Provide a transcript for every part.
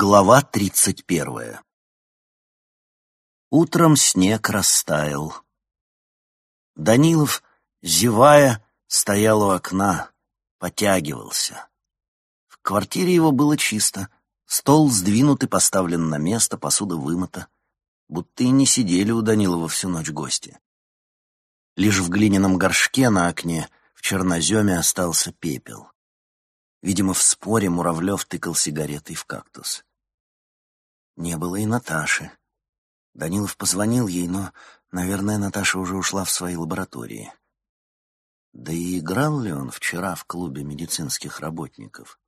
Глава тридцать первая Утром снег растаял. Данилов, зевая, стоял у окна, потягивался. В квартире его было чисто, стол сдвинут и поставлен на место, посуда вымыта, будто и не сидели у Данилова всю ночь гости. Лишь в глиняном горшке на окне в черноземе остался пепел. Видимо, в споре Муравлев тыкал сигаретой в кактус. Не было и Наташи. Данилов позвонил ей, но, наверное, Наташа уже ушла в свои лаборатории. Да и играл ли он вчера в клубе медицинских работников?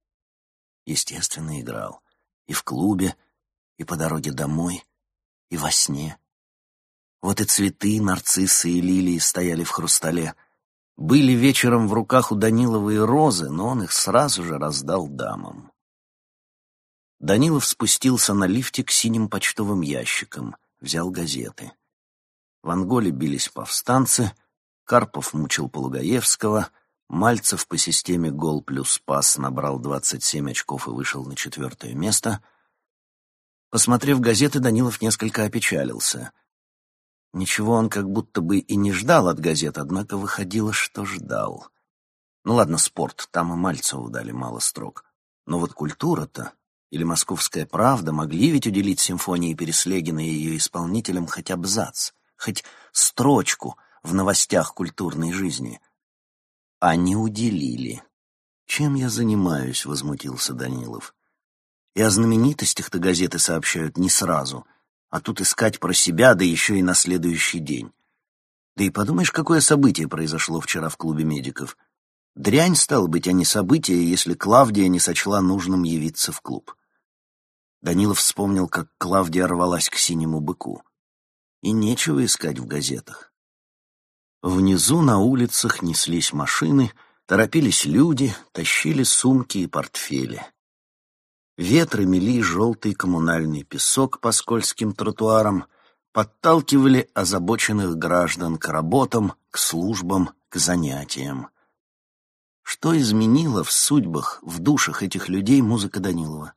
Естественно, играл. И в клубе, и по дороге домой, и во сне. Вот и цветы, нарциссы и лилии стояли в хрустале — были вечером в руках у Данилова и розы, но он их сразу же раздал дамам. Данилов спустился на лифте к синим почтовым ящикам, взял газеты. В Анголе бились повстанцы, Карпов мучил Полугаевского, Мальцев по системе гол плюс пас набрал 27 очков и вышел на четвертое место. Посмотрев газеты, Данилов несколько опечалился. Ничего он как будто бы и не ждал от газет, однако выходило, что ждал. Ну ладно, спорт, там и Мальцеву дали мало строк. Но вот культура-то, или «Московская правда» могли ведь уделить симфонии Переслегина и ее исполнителям хоть абзац, хоть строчку в новостях культурной жизни. А не уделили. «Чем я занимаюсь?» — возмутился Данилов. «И о знаменитостях-то газеты сообщают не сразу — а тут искать про себя, да еще и на следующий день. Да и подумаешь, какое событие произошло вчера в клубе медиков. Дрянь, стало быть, а не событие, если Клавдия не сочла нужным явиться в клуб. Данилов вспомнил, как Клавдия рвалась к синему быку. И нечего искать в газетах. Внизу на улицах неслись машины, торопились люди, тащили сумки и портфели. Ветры мели желтый коммунальный песок по скользким тротуарам, подталкивали озабоченных граждан к работам, к службам, к занятиям. Что изменила в судьбах, в душах этих людей музыка Данилова?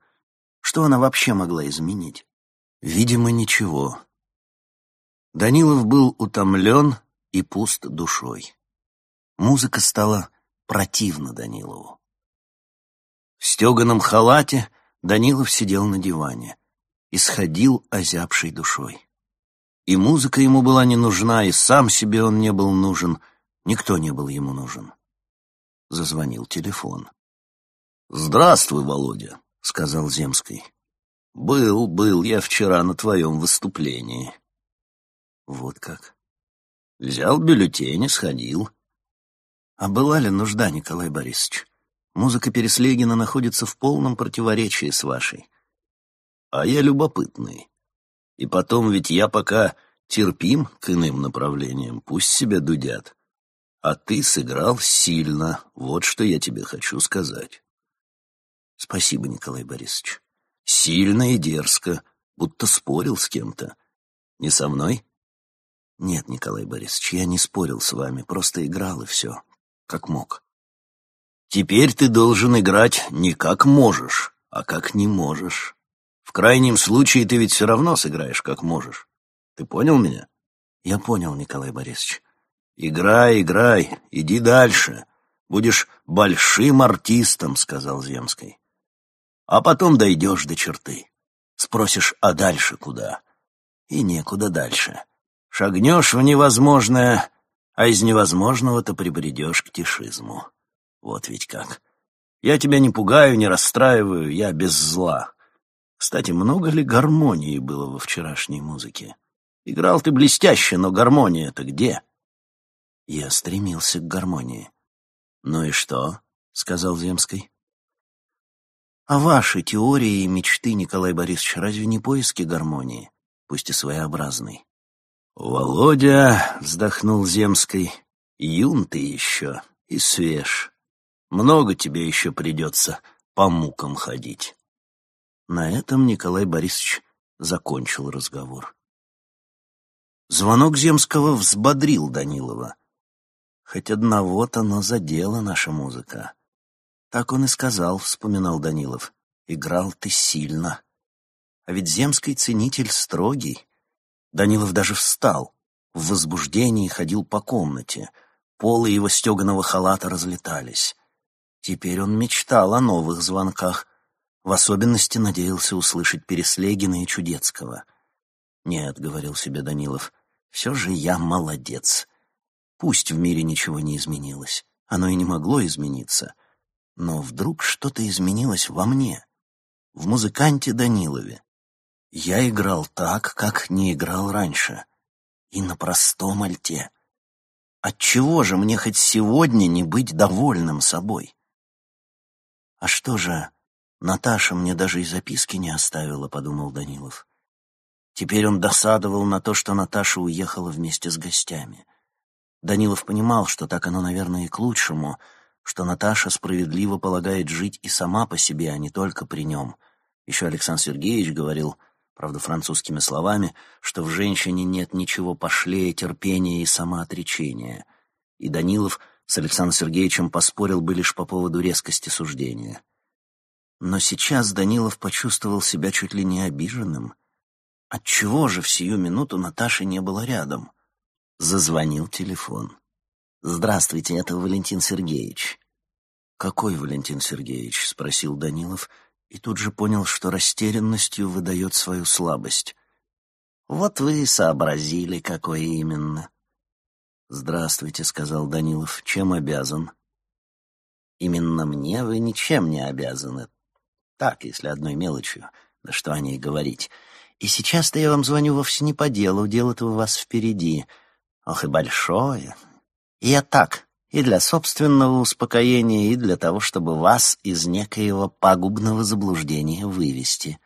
Что она вообще могла изменить? Видимо, ничего. Данилов был утомлен и пуст душой. Музыка стала противна Данилову. В стеганом халате — Данилов сидел на диване и сходил озябшей душой. И музыка ему была не нужна, и сам себе он не был нужен, никто не был ему нужен. Зазвонил телефон. «Здравствуй, Володя», — сказал Земский. «Был, был я вчера на твоем выступлении». «Вот как?» «Взял бюллетень и сходил». «А была ли нужда, Николай Борисович?» Музыка Переслегина находится в полном противоречии с вашей. А я любопытный. И потом ведь я пока терпим к иным направлениям, пусть себя дудят. А ты сыграл сильно, вот что я тебе хочу сказать. Спасибо, Николай Борисович. Сильно и дерзко, будто спорил с кем-то. Не со мной? Нет, Николай Борисович, я не спорил с вами, просто играл и все, как мог. Теперь ты должен играть не как можешь, а как не можешь. В крайнем случае ты ведь все равно сыграешь как можешь. Ты понял меня? Я понял, Николай Борисович. Играй, играй, иди дальше. Будешь большим артистом, сказал Земский. А потом дойдешь до черты. Спросишь, а дальше куда? И некуда дальше. Шагнешь в невозможное, а из невозможного-то прибредешь к тишизму. Вот ведь как. Я тебя не пугаю, не расстраиваю, я без зла. Кстати, много ли гармонии было во вчерашней музыке? Играл ты блестяще, но гармония-то где? Я стремился к гармонии. Ну и что? — сказал Земский. А ваши теории и мечты, Николай Борисович, разве не поиски гармонии, пусть и своеобразной? Володя, — вздохнул Земский, — юн ты еще и свеж. Много тебе еще придется по мукам ходить. На этом Николай Борисович закончил разговор. Звонок Земского взбодрил Данилова. Хоть одного-то, но задела наша музыка. Так он и сказал, вспоминал Данилов. Играл ты сильно, А ведь земский ценитель строгий. Данилов даже встал, в возбуждении ходил по комнате. Полы его стеганого халата разлетались. Теперь он мечтал о новых звонках. В особенности надеялся услышать Переслегина и Чудецкого. «Нет», — говорил себе Данилов, — «все же я молодец. Пусть в мире ничего не изменилось, оно и не могло измениться, но вдруг что-то изменилось во мне, в музыканте Данилове. Я играл так, как не играл раньше, и на простом альте. Отчего же мне хоть сегодня не быть довольным собой? А что же, Наташа мне даже и записки не оставила, подумал Данилов. Теперь он досадовал на то, что Наташа уехала вместе с гостями. Данилов понимал, что так оно, наверное, и к лучшему, что Наташа справедливо полагает жить и сама по себе, а не только при нем. Еще Александр Сергеевич говорил, правда, французскими словами, что в женщине нет ничего пошлее терпения и самоотречения. И Данилов с Александром Сергеевичем поспорил бы лишь по поводу резкости суждения. Но сейчас Данилов почувствовал себя чуть ли не обиженным. Отчего же в сию минуту Наташи не было рядом? Зазвонил телефон. «Здравствуйте, это Валентин Сергеевич». «Какой Валентин Сергеевич?» — спросил Данилов, и тут же понял, что растерянностью выдает свою слабость. «Вот вы и сообразили, какой именно». «Здравствуйте», — сказал Данилов. «Чем обязан?» «Именно мне вы ничем не обязаны. Так, если одной мелочью. Да что о ней говорить. И сейчас-то я вам звоню вовсе не по делу, дело-то у вас впереди. Ох и большое. Я так, и для собственного успокоения, и для того, чтобы вас из некоего пагубного заблуждения вывести.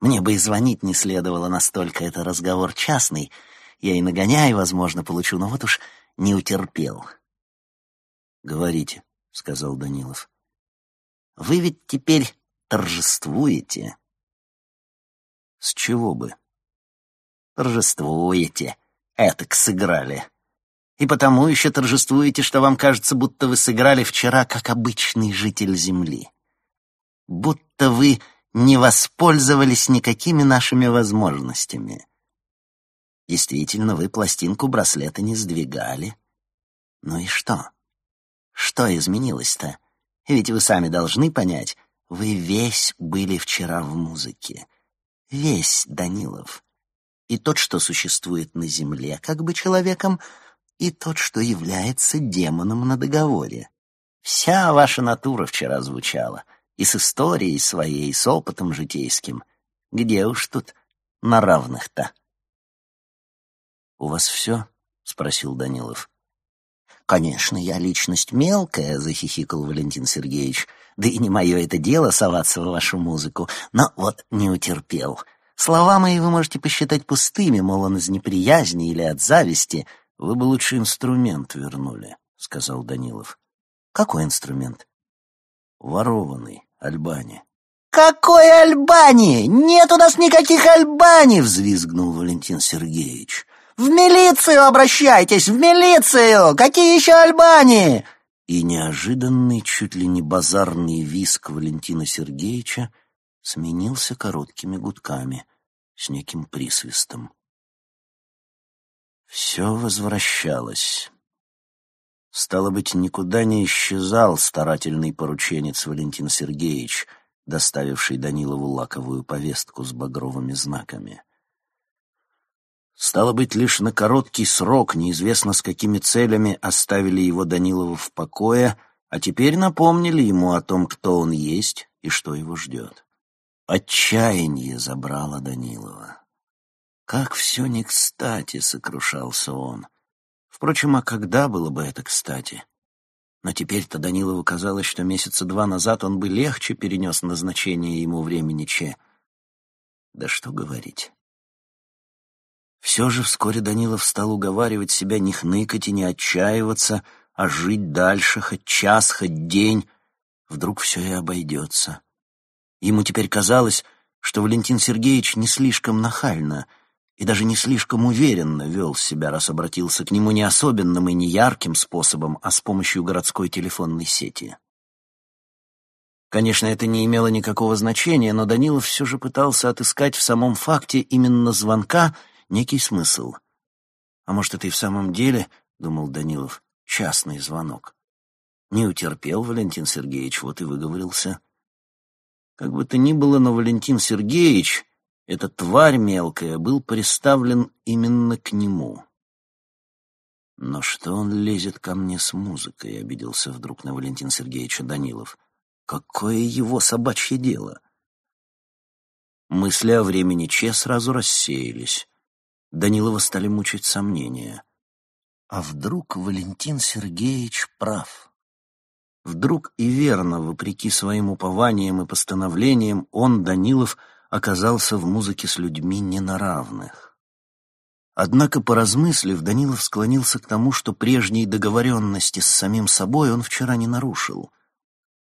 Мне бы и звонить не следовало настолько, это разговор частный. Я и нагоняю, возможно, получу, но вот уж не утерпел. «Говорите», — сказал Данилов. «Вы ведь теперь торжествуете?» «С чего бы?» «Торжествуете», этак сыграли. И потому еще торжествуете, что вам кажется, будто вы сыграли вчера как обычный житель Земли. Будто вы не воспользовались никакими нашими возможностями. Действительно, вы пластинку браслета не сдвигали. Ну и что? Что изменилось-то? Ведь вы сами должны понять, вы весь были вчера в музыке. Весь, Данилов и тот, что существует на земле как бы человеком, и тот, что является демоном на договоре. Вся ваша натура вчера звучала, и с историей своей, и с опытом житейским. Где уж тут на равных-то? — У вас все? — спросил Данилов. — Конечно, я личность мелкая, — захихикал Валентин Сергеевич. — Да и не мое это дело соваться в вашу музыку, но вот не утерпел — Слова мои вы можете посчитать пустыми, мол, он из неприязни или от зависти. Вы бы лучше инструмент вернули, — сказал Данилов. Какой инструмент? Ворованный, Альбани. «Какой Альбани? Нет у нас никаких Альбани!» — взвизгнул Валентин Сергеевич. «В милицию обращайтесь, в милицию! Какие еще Альбани?» И неожиданный, чуть ли не базарный виск Валентина Сергеевича сменился короткими гудками с неким присвистом. Все возвращалось. Стало быть, никуда не исчезал старательный порученец Валентин Сергеевич, доставивший Данилову лаковую повестку с багровыми знаками. Стало быть, лишь на короткий срок, неизвестно с какими целями, оставили его Данилова в покое, а теперь напомнили ему о том, кто он есть и что его ждет. Отчаяние забрало Данилова. Как все не кстати, сокрушался он. Впрочем, а когда было бы это кстати? Но теперь-то Данилову казалось, что месяца два назад он бы легче перенес назначение ему времени Че. Да что говорить. Все же вскоре Данилов стал уговаривать себя не хныкать и не отчаиваться, а жить дальше, хоть час, хоть день. Вдруг все и обойдется. Ему теперь казалось, что Валентин Сергеевич не слишком нахально и даже не слишком уверенно вел себя, раз обратился к нему не особенным и не ярким способом, а с помощью городской телефонной сети. Конечно, это не имело никакого значения, но Данилов все же пытался отыскать в самом факте именно звонка некий смысл. А может, это и в самом деле, — думал Данилов, — частный звонок. Не утерпел Валентин Сергеевич, вот и выговорился. Как бы то ни было, но Валентин Сергеевич, эта тварь мелкая, был приставлен именно к нему. «Но что он лезет ко мне с музыкой?» — обиделся вдруг на Валентин Сергеевича Данилов. «Какое его собачье дело?» Мысли о времени Че сразу рассеялись. Данилова стали мучить сомнения. А вдруг Валентин Сергеевич прав? Вдруг и верно, вопреки своим упованиям и постановлениям, он, Данилов, оказался в музыке с людьми не на равных. Однако, поразмыслив, Данилов склонился к тому, что прежней договоренности с самим собой он вчера не нарушил.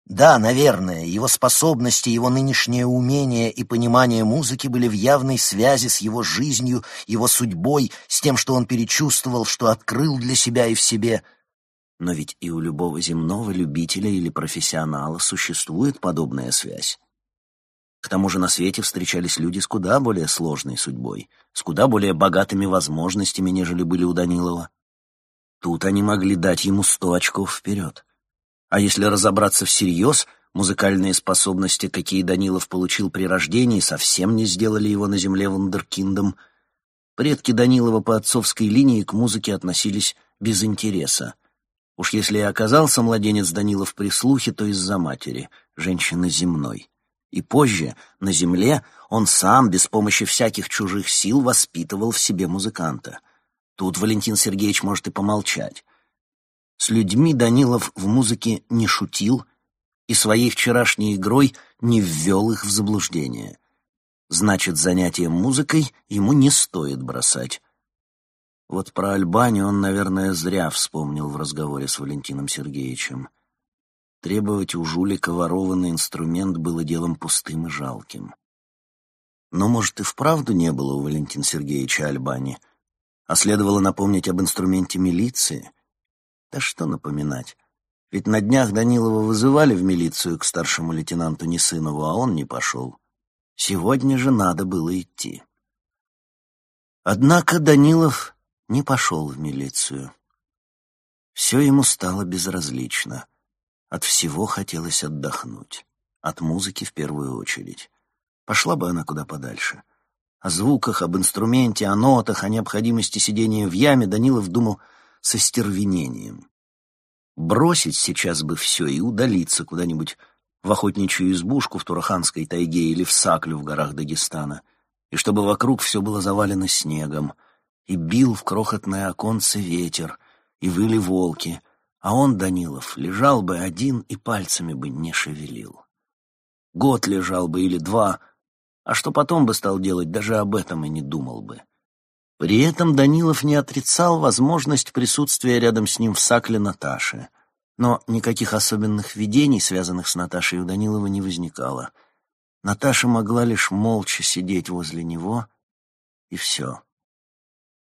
Да, наверное, его способности, его нынешнее умение и понимание музыки были в явной связи с его жизнью, его судьбой, с тем, что он перечувствовал, что открыл для себя и в себе. Но ведь и у любого земного любителя или профессионала существует подобная связь. К тому же на свете встречались люди с куда более сложной судьбой, с куда более богатыми возможностями, нежели были у Данилова. Тут они могли дать ему сто очков вперед. А если разобраться всерьез, музыкальные способности, какие Данилов получил при рождении, совсем не сделали его на земле вундеркиндом. Предки Данилова по отцовской линии к музыке относились без интереса. Уж если и оказался младенец Данилов при слухе, то из-за матери, женщины земной. И позже, на земле, он сам, без помощи всяких чужих сил, воспитывал в себе музыканта. Тут Валентин Сергеевич может и помолчать. С людьми Данилов в музыке не шутил и своей вчерашней игрой не ввел их в заблуждение. Значит, занятие музыкой ему не стоит бросать. Вот про Альбани он, наверное, зря вспомнил в разговоре с Валентином Сергеевичем. Требовать у жулика ворованный инструмент было делом пустым и жалким. Но, может, и вправду не было у Валентина Сергеевича Альбани, а следовало напомнить об инструменте милиции — да что напоминать? Ведь на днях Данилова вызывали в милицию к старшему лейтенанту Несынову, а он не пошел. Сегодня же надо было идти. Однако Данилов не пошел в милицию. Все ему стало безразлично. От всего хотелось отдохнуть. От музыки в первую очередь. Пошла бы она куда подальше. О звуках, об инструменте, о нотах, о необходимости сидения в яме Данилов думал со стервенением. Бросить сейчас бы все и удалиться куда-нибудь в охотничью избушку в Тураханской тайге или в Саклю в горах Дагестана, и чтобы вокруг все было завалено снегом, и бил в крохотное оконце ветер, и выли волки, а он, Данилов, лежал бы один и пальцами бы не шевелил. Год лежал бы или два, а что потом бы стал делать, даже об этом и не думал бы. При этом Данилов не отрицал возможность присутствия рядом с ним в Сакле Наташи. Но никаких особенных видений, связанных с Наташей, у Данилова не возникало. Наташа могла лишь молча сидеть возле него, и все.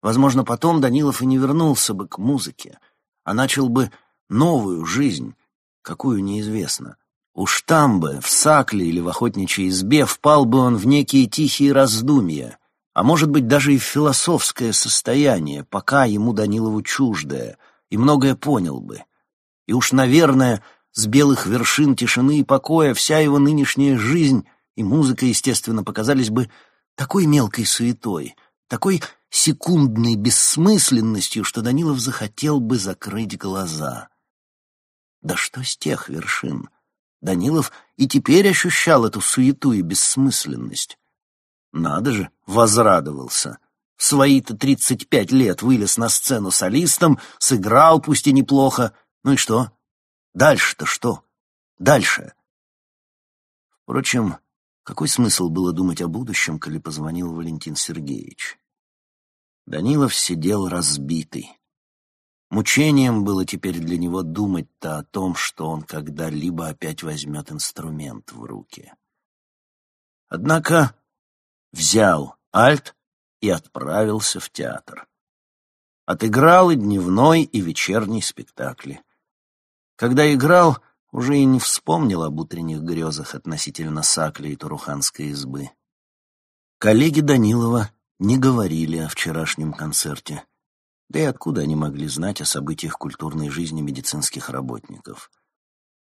Возможно, потом Данилов и не вернулся бы к музыке, а начал бы новую жизнь, какую неизвестно. Уж там бы, в Сакле или в охотничьей избе, впал бы он в некие тихие раздумья, а может быть даже и в философское состояние, пока ему Данилову чуждое, и многое понял бы. И уж, наверное, с белых вершин тишины и покоя вся его нынешняя жизнь и музыка, естественно, показались бы такой мелкой суетой, такой секундной бессмысленностью, что Данилов захотел бы закрыть глаза. Да что с тех вершин? Данилов и теперь ощущал эту суету и бессмысленность. Надо же, возрадовался. Свои-то тридцать пять лет вылез на сцену солистом, сыграл, пусть и неплохо. Ну и что? Дальше-то что? Дальше. Впрочем, какой смысл было думать о будущем, коли позвонил Валентин Сергеевич? Данилов сидел разбитый. Мучением было теперь для него думать-то о том, что он когда-либо опять возьмет инструмент в руки. Однако взял альт и отправился в театр. Отыграл и дневной, и вечерний спектакли. Когда играл, уже и не вспомнил об утренних грезах относительно Сакли и Туруханской избы. Коллеги Данилова не говорили о вчерашнем концерте. Да и откуда они могли знать о событиях культурной жизни медицинских работников?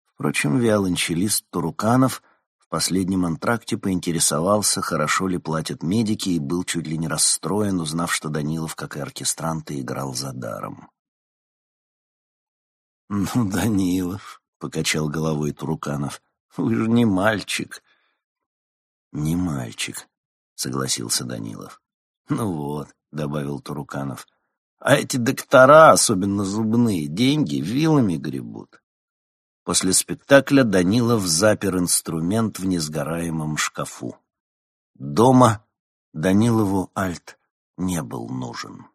Впрочем, виолончелист Туруканов в последнем антракте поинтересовался, хорошо ли платят медики, и был чуть ли не расстроен, узнав, что Данилов, как и оркестранты, играл за даром. «Ну, Данилов», — покачал головой Туруканов, — «вы же не мальчик». «Не мальчик», — согласился Данилов. «Ну вот», — добавил Туруканов, — «а эти доктора, особенно зубные, деньги вилами гребут». После спектакля Данилов запер инструмент в несгораемом шкафу. Дома Данилову Альт не был нужен.